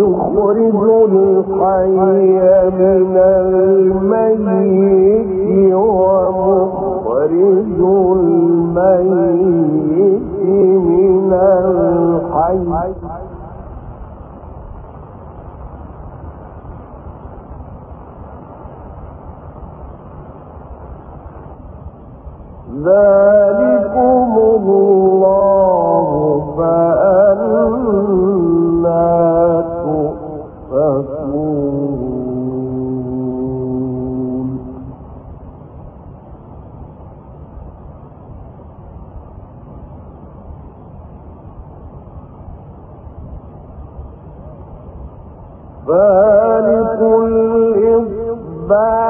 يخرج الحي من الميت ومخرج الميت من الحي. ذلكم الله فأنا فالق الإصباح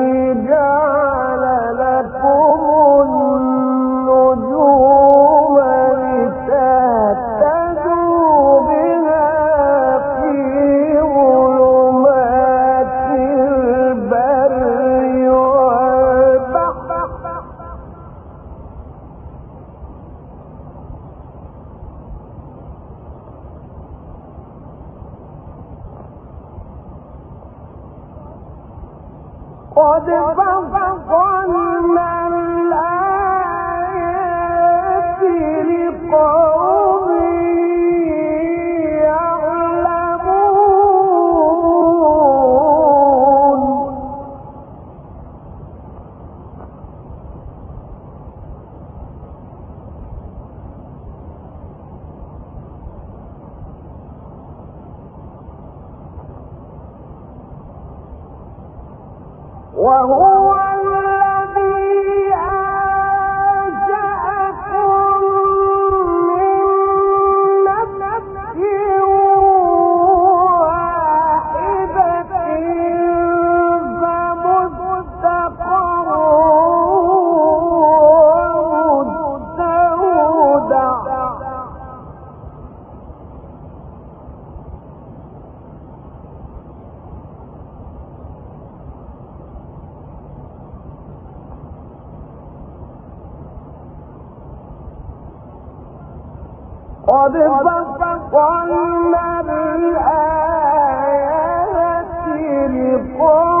قد فصلنا الآيات لقوم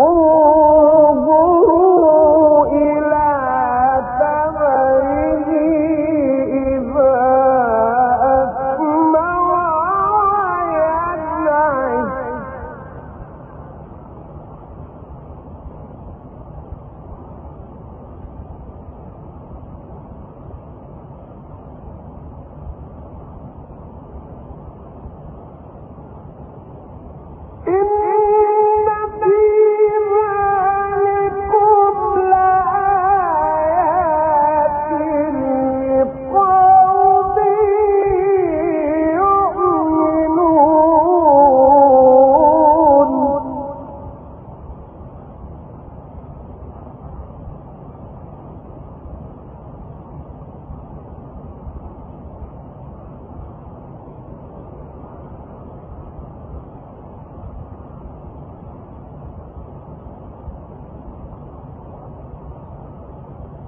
کو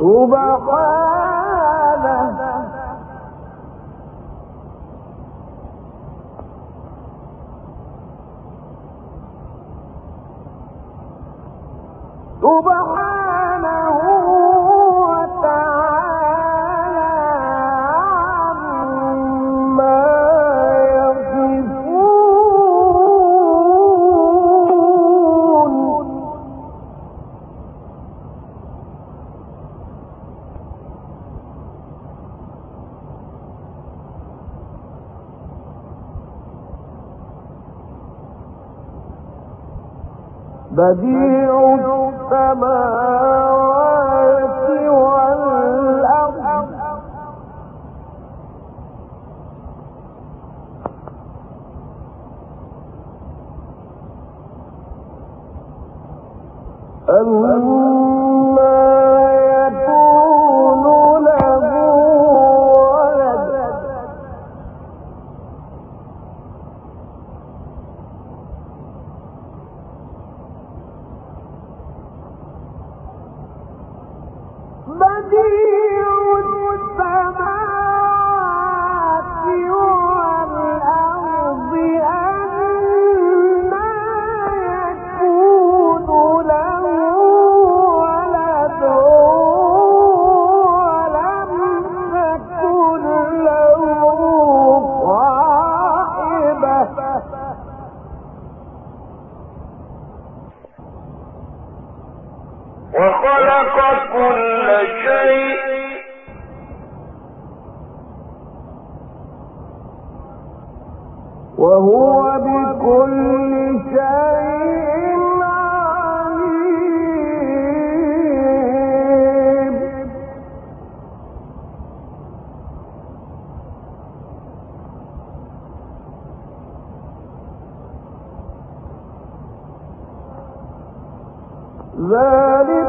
سبحانه سبحانه بديع السماوات بديع السماوات وخلق كل شيء. وهو بكل شيء عليم. ذلكم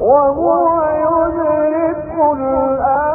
وهو يدرك الآن